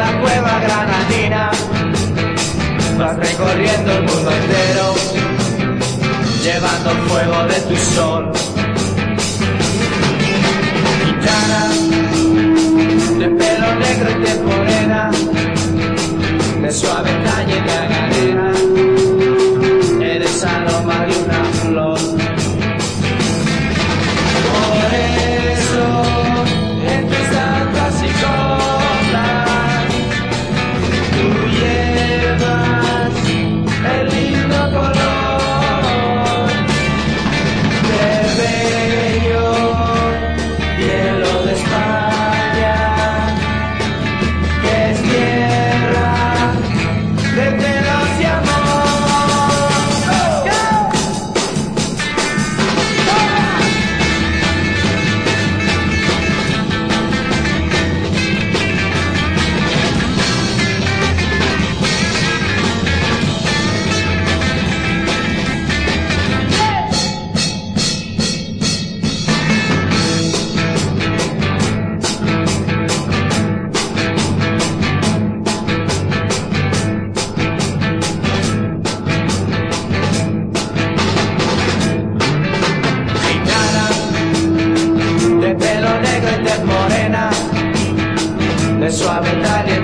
la cueva granadina, vas recorriendo el mundo entero, llevando fuego de tu sol. Gitana, de pelo negro y de de suave de pelo